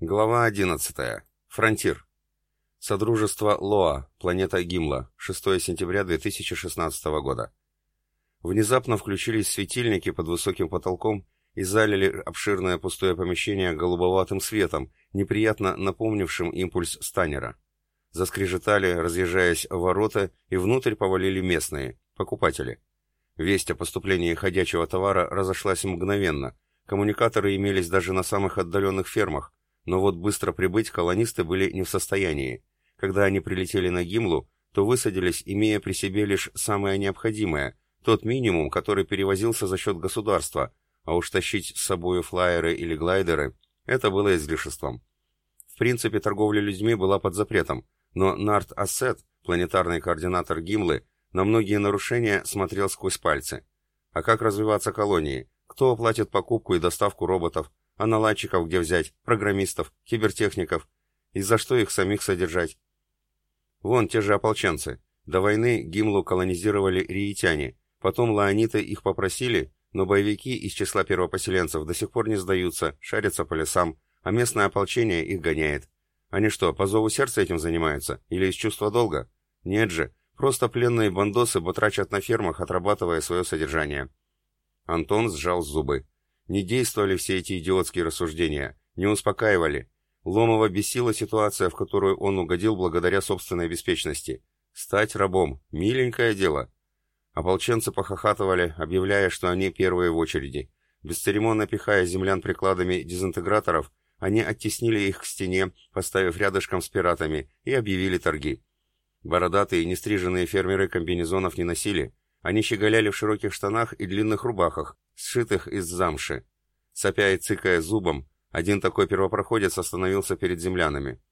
Глава 11. Фронтир. Содружество Лоа, планета Гимла, 6 сентября 2016 года. Внезапно включились светильники под высоким потолком и залили обширное пустое помещение голубоватым светом, неприятно напомнившим импульс станера. Заскрежетали, разъезжаясь ворота, и внутрь повалили местные, покупатели. Весть о поступлении ходячего товара разошлась мгновенно. Коммуникаторы имелись даже на самых отдаленных фермах, но вот быстро прибыть колонисты были не в состоянии. Когда они прилетели на Гимлу, то высадились, имея при себе лишь самое необходимое, тот минимум, который перевозился за счет государства, а уж тащить с собой флайеры или глайдеры – это было излишеством. В принципе, торговля людьми была под запретом, но Нарт Ассет, планетарный координатор Гимлы, на многие нарушения смотрел сквозь пальцы. А как развиваться колонии? Кто оплатит покупку и доставку роботов? А наладчиков где взять? Программистов? Кибертехников? И за что их самих содержать? Вон те же ополченцы. До войны Гимлу колонизировали риитяне. Потом лаониты их попросили, но боевики из числа первопоселенцев до сих пор не сдаются, шарятся по лесам, а местное ополчение их гоняет. Они что, по зову сердца этим занимаются? Или из чувства долга? Нет же, просто пленные бандосы батрачат на фермах, отрабатывая свое содержание. Антон сжал зубы. Не действовали все эти идиотские рассуждения, не успокаивали. Ломова бесила ситуация, в которую он угодил благодаря собственной беспечности. Стать рабом – миленькое дело. Ополченцы похохатывали, объявляя, что они первые в очереди. Бесцеремонно пихая землян прикладами дезинтеграторов, они оттеснили их к стене, поставив рядышком с пиратами, и объявили торги. Бородатые, нестриженные фермеры комбинезонов не носили. Они щеголяли в широких штанах и длинных рубахах, сшитых из замши. Сопя и цыкая зубом, один такой первопроходец остановился перед землянами.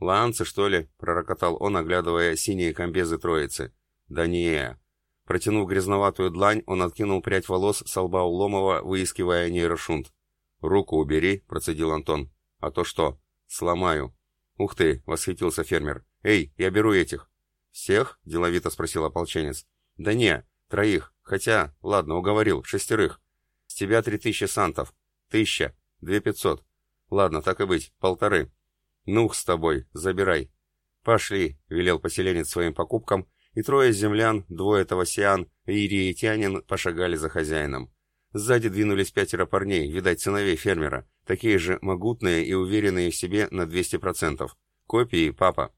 «Лаанцы, что ли?» — пророкотал он, оглядывая синие комбезы троицы. «Да не!» Протянув грязноватую длань, он откинул прядь волос с лба Уломова, выискивая нейрошунт. «Руку убери», — процедил Антон. «А то что? Сломаю». «Ух ты!» — восхитился фермер. «Эй, я беру этих». «Всех?» — деловито спросил ополченец. «Да не, троих. Хотя, ладно, уговорил, шестерых. С тебя три тысячи сантов. Тысяча. Две пятьсот. Ладно, так и быть, полторы. Нух с тобой, забирай. Пошли, велел поселенец своим покупкам, и трое землян, двое тавасиан и ириетянин пошагали за хозяином. Сзади двинулись пятеро парней, видать, сыновей фермера, такие же могутные и уверенные в себе на 200%. Копии папа.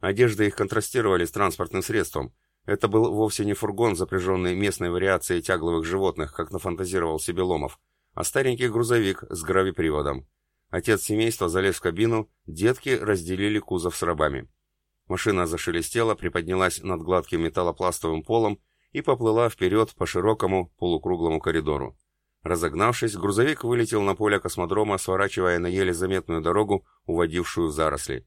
Одежды их контрастировали с транспортным средством, это был вовсе не фургон, запряженный местной вариацией тягловых животных, как нафантазировал себе Ломов, а старенький грузовик с гравиприводом. Отец семейства залез в кабину, детки разделили кузов с рабами. Машина зашелестела, приподнялась над гладким металлопластовым полом и поплыла вперед по широкому полукруглому коридору. Разогнавшись, грузовик вылетел на поле космодрома, сворачивая на еле заметную дорогу, уводившую в заросли.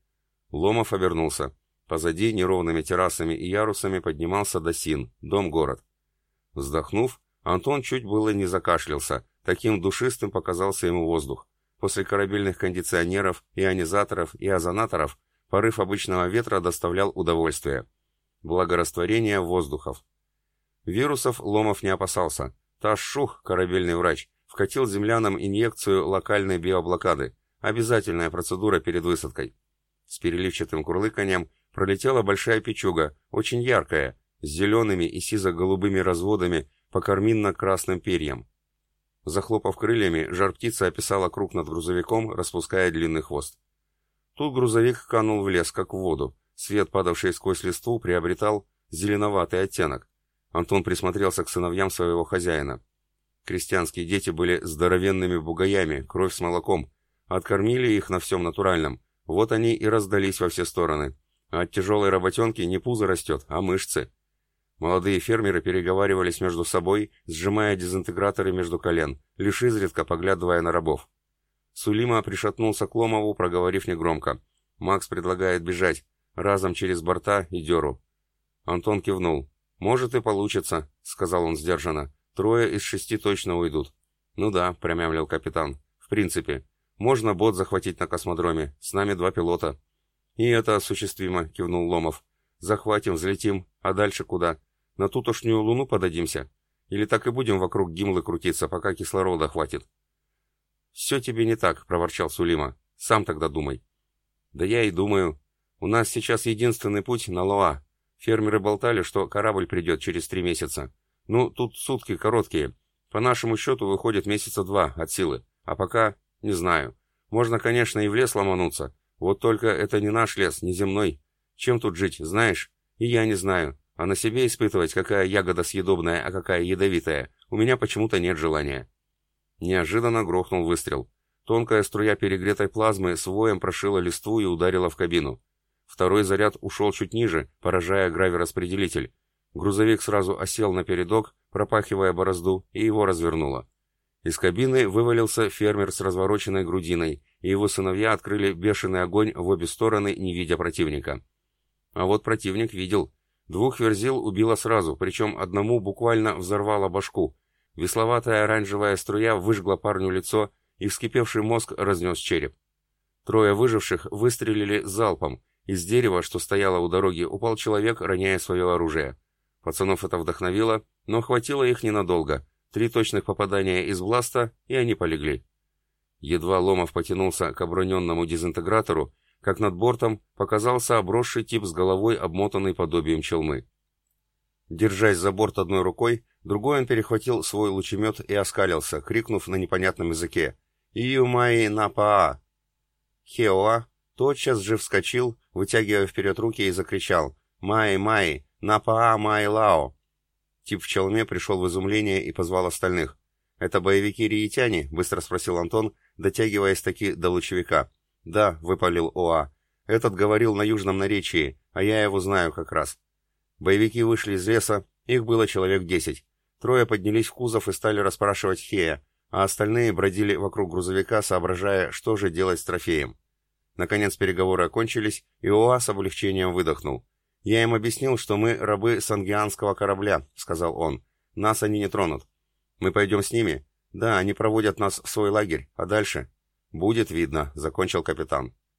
Ломов обернулся. Позади неровными террасами и ярусами поднимался Досин, дом-город. Вздохнув, Антон чуть было не закашлялся, таким душистым показался ему воздух. После корабельных кондиционеров, ионизаторов и озонаторов порыв обычного ветра доставлял удовольствие. Благорастворение воздухов. Вирусов Ломов не опасался. Таш Шух, корабельный врач, вкатил землянам инъекцию локальной биоблокады. Обязательная процедура перед высадкой. С переливчатым курлыканьем пролетела большая печуга, очень яркая, с зелеными и сизо-голубыми разводами по карминно-красным перьям. Захлопав крыльями, жар-птица описала круг над грузовиком, распуская длинный хвост. Тут грузовик канул в лес, как в воду. Свет, падавший сквозь листву, приобретал зеленоватый оттенок. Антон присмотрелся к сыновьям своего хозяина. Крестьянские дети были здоровенными бугаями, кровь с молоком. Откормили их на всем натуральном. Вот они и раздались во все стороны. А от тяжелой работенки не пузо растет, а мышцы. Молодые фермеры переговаривались между собой, сжимая дезинтеграторы между колен, лишь изредка поглядывая на рабов. Сулима пришатнулся к Ломову, проговорив негромко. «Макс предлагает бежать, разом через борта и деру». Антон кивнул. «Может и получится», — сказал он сдержанно. «Трое из шести точно уйдут». «Ну да», — промямлил капитан. «В принципе. Можно бот захватить на космодроме. С нами два пилота». «И это осуществимо», — кивнул Ломов. «Захватим, взлетим. А дальше куда? На тутошнюю луну подадимся? Или так и будем вокруг гимлы крутиться, пока кислорода хватит?» «Все тебе не так», — проворчал Сулима. Сам тогда думай. Да я и думаю. У нас сейчас единственный путь на Лоа. Фермеры болтали, что корабль придет через три месяца. Ну, тут сутки короткие. По нашему счету выходит месяца два от силы. А пока, не знаю. Можно, конечно, и в лес ломануться. Вот только это не наш лес, не земной. Чем тут жить, знаешь? И я не знаю. А на себе испытывать, какая ягода съедобная, а какая ядовитая, у меня почему-то нет желания. Неожиданно грохнул выстрел. Тонкая струя перегретой плазмы с воем прошила листву и ударила в кабину. Второй заряд ушел чуть ниже, поражая гравираспределитель. Грузовик сразу осел на передок, пропахивая борозду, и его развернуло. Из кабины вывалился фермер с развороченной грудиной, и его сыновья открыли бешеный огонь в обе стороны, не видя противника. А вот противник видел. Двух верзил убило сразу, причем одному буквально взорвало башку. Весловатая оранжевая струя выжгла парню лицо, и вскипевший мозг разнес череп. Трое выживших выстрелили залпом. Из дерева, что стояло у дороги, упал человек, роняя свое оружие. Пацанов это вдохновило, но хватило их ненадолго. Три точных попадания из бласта, и они полегли. Едва Ломов потянулся к оброненному дезинтегратору, как над бортом показался обросший тип с головой, обмотанный подобием челмы. Держась за борт одной рукой, другой он перехватил свой лучемет и оскалился, крикнув на непонятном языке «Июмаи напаа!». Хеоа тотчас же вскочил, вытягивая вперед руки и закричал «Май-май! Напаа май-лао!». Тип в челме пришел в изумление и позвал остальных. «Это боевики-риетяне?» — быстро спросил Антон, дотягиваясь таки до лучевика. «Да», — выпалил ОА. «Этот говорил на южном наречии, а я его знаю как раз». Боевики вышли из леса, их было человек десять. Трое поднялись в кузов и стали расспрашивать Хея, а остальные бродили вокруг грузовика, соображая, что же делать с трофеем. Наконец переговоры окончились, и ОА с облегчением выдохнул. «Я им объяснил, что мы рабы сангианского корабля», — сказал он. «Нас они не тронут. Мы пойдем с ними? Да, они проводят нас в свой лагерь, а дальше?» «Будет видно», — закончил капитан.